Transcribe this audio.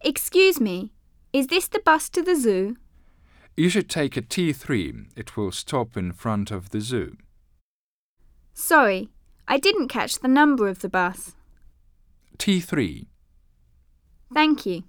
Excuse me, is this the bus to the zoo? You should take a T3. It will stop in front of the zoo. Sorry, I didn't catch the number of the bus. T3. Thank you.